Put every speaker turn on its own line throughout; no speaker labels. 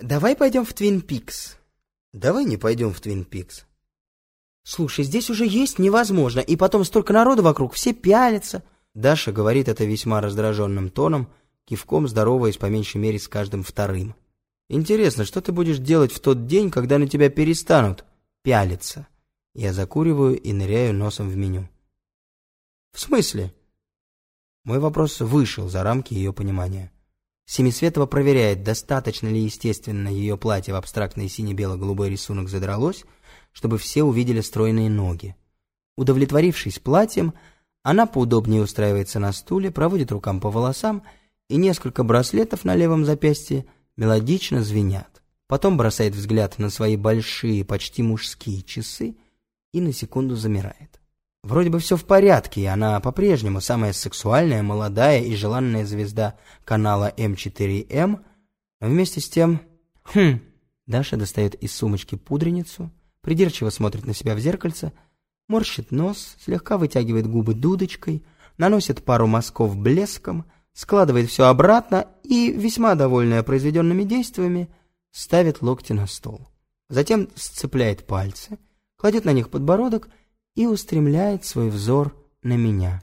Давай пойдем в Твин Пикс.
Давай не пойдем в Твин Пикс.
Слушай, здесь уже есть невозможно, и потом столько народу вокруг, все пялятся.
Даша говорит это весьма раздраженным тоном, кивком здороваясь по меньшей мере с каждым вторым. Интересно, что ты будешь делать в тот день, когда на тебя перестанут пялиться? Я закуриваю и ныряю носом в меню. В смысле? Мой вопрос вышел за рамки ее понимания. Семисветова проверяет, достаточно ли естественно ее платье в абстрактный сине-бело-голубой рисунок задралось, чтобы все увидели стройные ноги. Удовлетворившись платьем, она поудобнее устраивается на стуле, проводит рукам по волосам, и несколько браслетов на левом запястье мелодично звенят. Потом бросает взгляд на свои большие, почти мужские часы и на секунду замирает. Вроде бы все в порядке, и она по-прежнему самая сексуальная, молодая и желанная звезда канала М4М, но вместе с тем... Хм... Даша достает из сумочки пудреницу, придирчиво смотрит на себя в зеркальце, морщит нос, слегка вытягивает губы дудочкой, наносит пару мазков блеском, складывает все обратно и, весьма довольная произведенными действиями, ставит локти на стол. Затем сцепляет пальцы, кладет на них подбородок и устремляет свой взор на меня.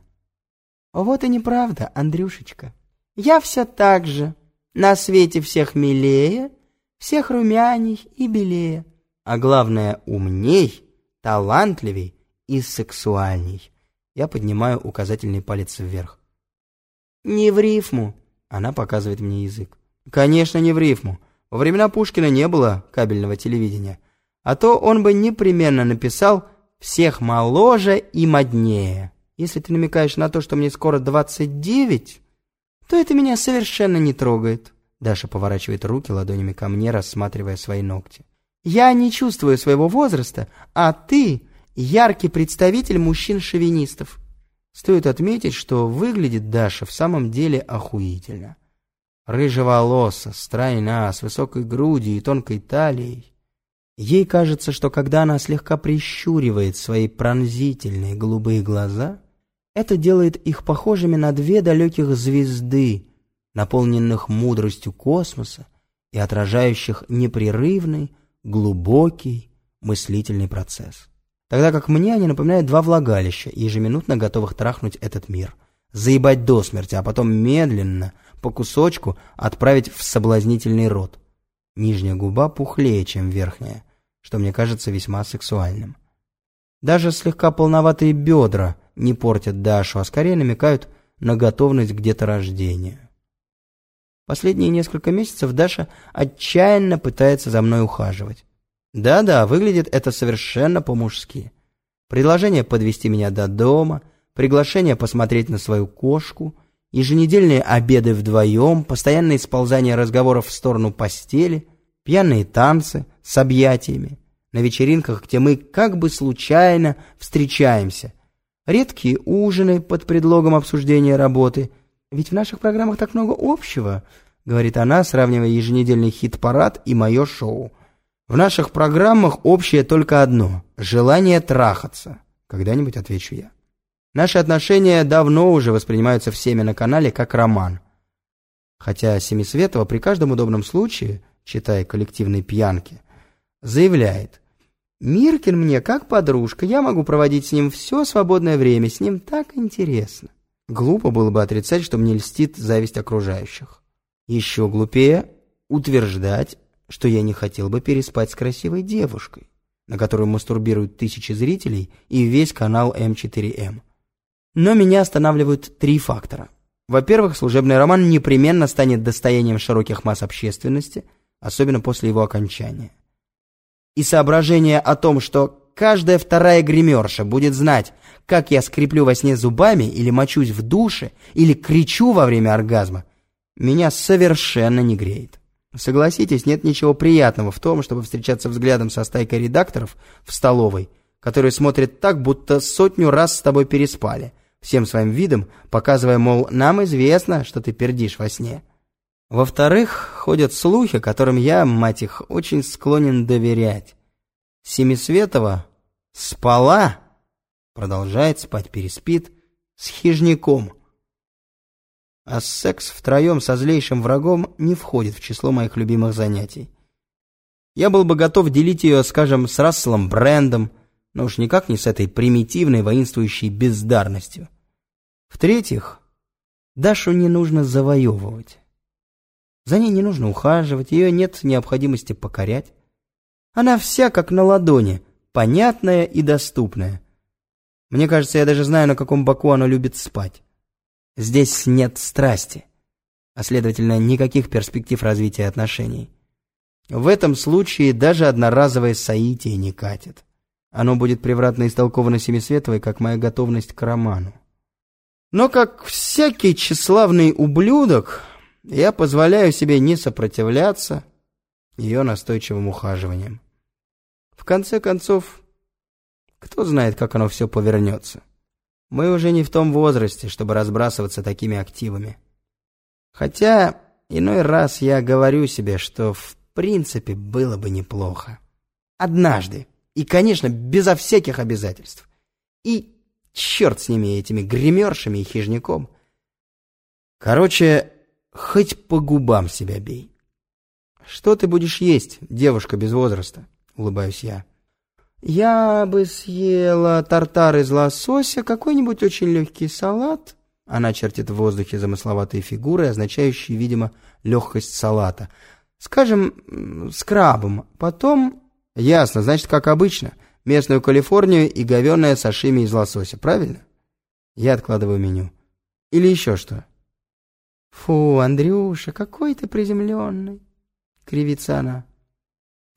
Вот и неправда, Андрюшечка. Я все так же, на свете всех милее, всех румяней и белее, а главное умней, талантливей и сексуальней. Я поднимаю указательный палец вверх. Не в рифму. Она показывает мне язык. Конечно, не в рифму. Во времена Пушкина не было кабельного телевидения. А то он бы непременно написал всех моложе и моднее. Если ты намекаешь на то, что мне скоро 29, то это меня совершенно не трогает. Даша поворачивает руки ладонями ко мне, рассматривая свои ногти. Я не чувствую своего возраста, а ты яркий представитель мужчин-шовинистов. Стоит отметить, что выглядит Даша в самом деле охуительно. Рыжеволоса, стройна, с высокой грудью и тонкой талией. Ей кажется, что когда она слегка прищуривает свои пронзительные голубые глаза, это делает их похожими на две далеких звезды, наполненных мудростью космоса и отражающих непрерывный, глубокий мыслительный процесс. Тогда как мне они напоминают два влагалища, ежеминутно готовых трахнуть этот мир, заебать до смерти, а потом медленно, по кусочку, отправить в соблазнительный рот. Нижняя губа пухлее, чем верхняя, что мне кажется весьма сексуальным. Даже слегка полноватые бедра не портят Дашу, а скорее намекают на готовность к деторождению. Последние несколько месяцев Даша отчаянно пытается за мной ухаживать. Да-да, выглядит это совершенно по-мужски. Предложение подвести меня до дома, приглашение посмотреть на свою кошку, еженедельные обеды вдвоем, постоянные сползания разговоров в сторону постели — пьяные танцы с объятиями, на вечеринках, где мы как бы случайно встречаемся, редкие ужины под предлогом обсуждения работы. Ведь в наших программах так много общего, говорит она, сравнивая еженедельный хит-парад и мое шоу. В наших программах общее только одно – желание трахаться. Когда-нибудь отвечу я. Наши отношения давно уже воспринимаются всеми на канале как роман. Хотя Семисветова при каждом удобном случае читая коллективной пьянки, заявляет «Миркин мне как подружка, я могу проводить с ним все свободное время, с ним так интересно». Глупо было бы отрицать, что мне льстит зависть окружающих. Еще глупее утверждать, что я не хотел бы переспать с красивой девушкой, на которую мастурбируют тысячи зрителей и весь канал М4М. Но меня останавливают три фактора. Во-первых, служебный роман непременно станет достоянием широких масс общественности – особенно после его окончания. И соображение о том, что каждая вторая гримерша будет знать, как я скреплю во сне зубами или мочусь в душе, или кричу во время оргазма, меня совершенно не греет. Согласитесь, нет ничего приятного в том, чтобы встречаться взглядом со стайкой редакторов в столовой, которые смотрят так, будто сотню раз с тобой переспали, всем своим видом показывая, мол, нам известно, что ты пердишь во сне. Во-вторых, ходят слухи, которым я, мать их, очень склонен доверять. Семисветова спала, продолжает спать, переспит, с хижняком. А секс втроем со злейшим врагом не входит в число моих любимых занятий. я был бы готов делить ее, скажем, с Расселом Брендом, но уж никак не с этой примитивной воинствующей бездарностью. В-третьих, Дашу не нужно завоевывать. За ней не нужно ухаживать, ее нет необходимости покорять. Она вся как на ладони, понятная и доступная. Мне кажется, я даже знаю, на каком боку она любит спать. Здесь нет страсти, а следовательно, никаких перспектив развития отношений. В этом случае даже одноразовое соитие не катит. Оно будет превратно истолковано Семисветовой, как моя готовность к роману. Но как всякий тщеславный ублюдок, я позволяю себе не сопротивляться ее настойчивым ухаживаниям. В конце концов, кто знает, как оно все повернется. Мы уже не в том возрасте, чтобы разбрасываться такими активами. Хотя иной раз я говорю себе, что в принципе было бы неплохо. Однажды. И, конечно, безо всяких обязательств. И черт с ними, этими гримершами и хижняком. Короче, хоть по губам себя бей. Что ты будешь есть, девушка без возраста? Улыбаюсь я. Я бы съела тартар из лосося, какой-нибудь очень легкий салат. Она чертит в воздухе замысловатые фигуры, означающие, видимо, легкость салата. Скажем, с крабом. Потом... Ясно, значит, как обычно. Местную Калифорнию и говёное сашими из лосося, правильно? Я откладываю меню. Или еще что? Фу, Андрюша, какой ты приземленный. Кривится она.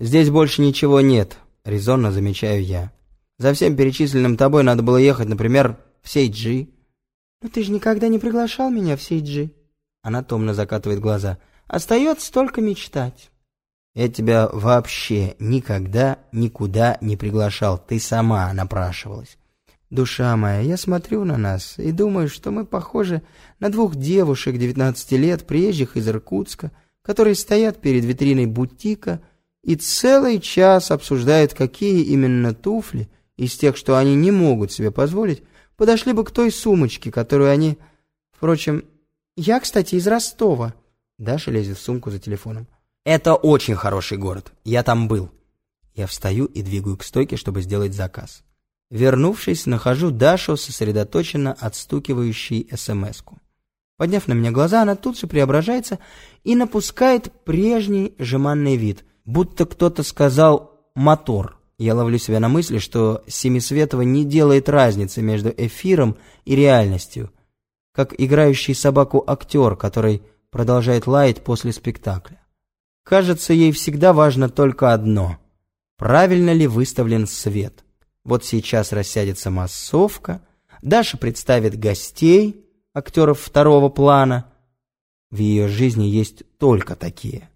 Здесь больше ничего нет, резонно замечаю я. За всем перечисленным тобой надо было ехать, например, в Сейджи. «Но ты же никогда не приглашал меня в Сейджи». Она томно закатывает глаза. «Остается только мечтать». «Я тебя вообще никогда никуда не приглашал. Ты сама напрашивалась». «Душа моя, я смотрю на нас и думаю, что мы похожи на двух девушек 19 лет, приезжих из Иркутска, которые стоят перед витриной бутика и целый час обсуждают, какие именно туфли из тех, что они не могут себе позволить, подошли бы к той сумочке, которую они... Впрочем, я, кстати, из Ростова. Даша лезет в сумку за телефоном. Это очень хороший город. Я там был. Я встаю и двигаю к стойке, чтобы сделать заказ. Вернувшись, нахожу Дашу, сосредоточенно отстукивающей СМС-ку. Подняв на меня глаза, она тут же преображается и напускает прежний жеманный вид, будто кто-то сказал «мотор». Я ловлю себя на мысли, что Семисветова не делает разницы между эфиром и реальностью, как играющий собаку актер, который продолжает лаять после спектакля. Кажется, ей всегда важно только одно – правильно ли выставлен свет. Вот сейчас рассядется массовка, Даша представит гостей – актеров второго плана. В ее жизни есть только такие.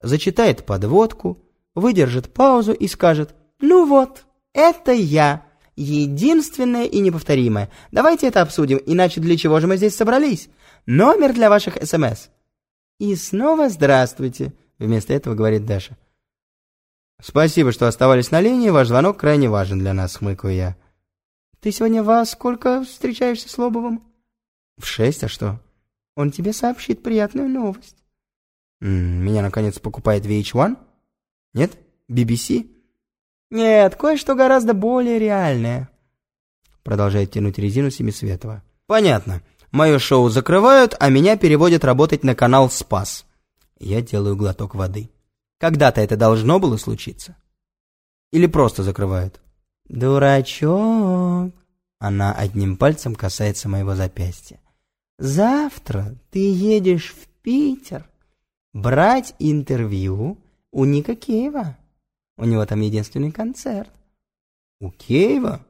Зачитает подводку, выдержит паузу и скажет «Ну вот, это я, единственная и неповторимая. Давайте это обсудим, иначе для чего же мы здесь собрались? Номер для ваших СМС». «И снова здравствуйте», — вместо этого говорит Даша. «Спасибо, что оставались на линии, ваш звонок крайне важен для нас», — хмыкаю я. «Ты сегодня во сколько встречаешься с Лобовым?» В шесть, а что? Он тебе сообщит приятную новость. Меня, наконец, покупает VH1? Нет? BBC? Нет, кое-что гораздо более реальное. Продолжает тянуть резину Семисветова. Понятно. Мое шоу закрывают, а меня переводят работать на канал «Спас». Я делаю глоток воды. Когда-то это должно было случиться? Или просто закрывают? Дурачок. Она одним пальцем касается моего запястья. Завтра ты едешь в Питер брать интервью у Ника Кейва. У него там единственный концерт. У Кейва?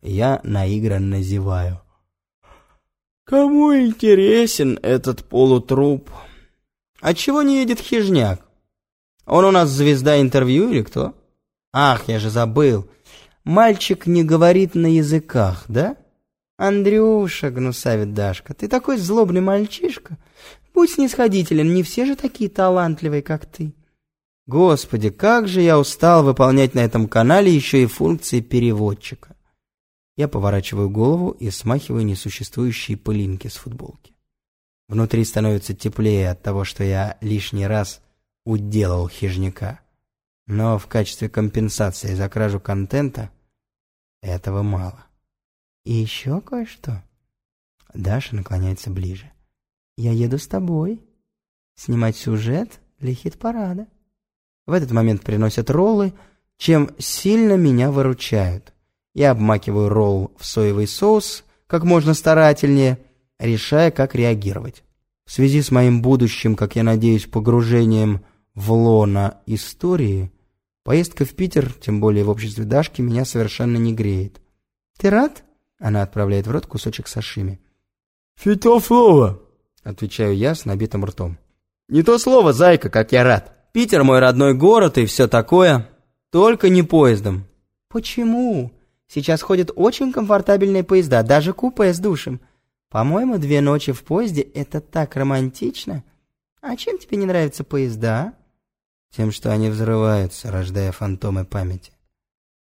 Я наигранно зеваю. Кому интересен этот полутруп? А чего не едет Хижняк? Он у нас звезда интервью или кто? Ах, я же забыл. Мальчик не говорит на языках, да? «Андрюша», — гнусавит Дашка, — «ты такой злобный мальчишка. Будь снисходителен, не все же такие талантливые, как ты». Господи, как же я устал выполнять на этом канале еще и функции переводчика. Я поворачиваю голову и смахиваю несуществующие пылинки с футболки. Внутри становится теплее от того, что я лишний раз уделал хижняка. Но в качестве компенсации за кражу контента этого мало.
И еще кое-что.
Даша наклоняется ближе.
Я еду с тобой. Снимать сюжет для хит-парада.
В этот момент приносят роллы, чем сильно меня выручают. Я обмакиваю ролл в соевый соус как можно старательнее, решая, как реагировать. В связи с моим будущим, как я надеюсь, погружением в лона истории, поездка в Питер, тем более в обществе Дашки, меня совершенно не греет.
«Ты рад?»
Она отправляет в рот кусочек сашими.
«Фитофлова!»
— отвечаю я с набитым ртом.
«Не то слово, зайка, как я рад.
Питер мой родной город и все такое, только не поездом».
«Почему? Сейчас ходят очень комфортабельные поезда, даже купе с душем. По-моему, две ночи в поезде — это так романтично. А чем тебе не нравятся поезда?»
Тем, что они взрываются, рождая фантомы памяти.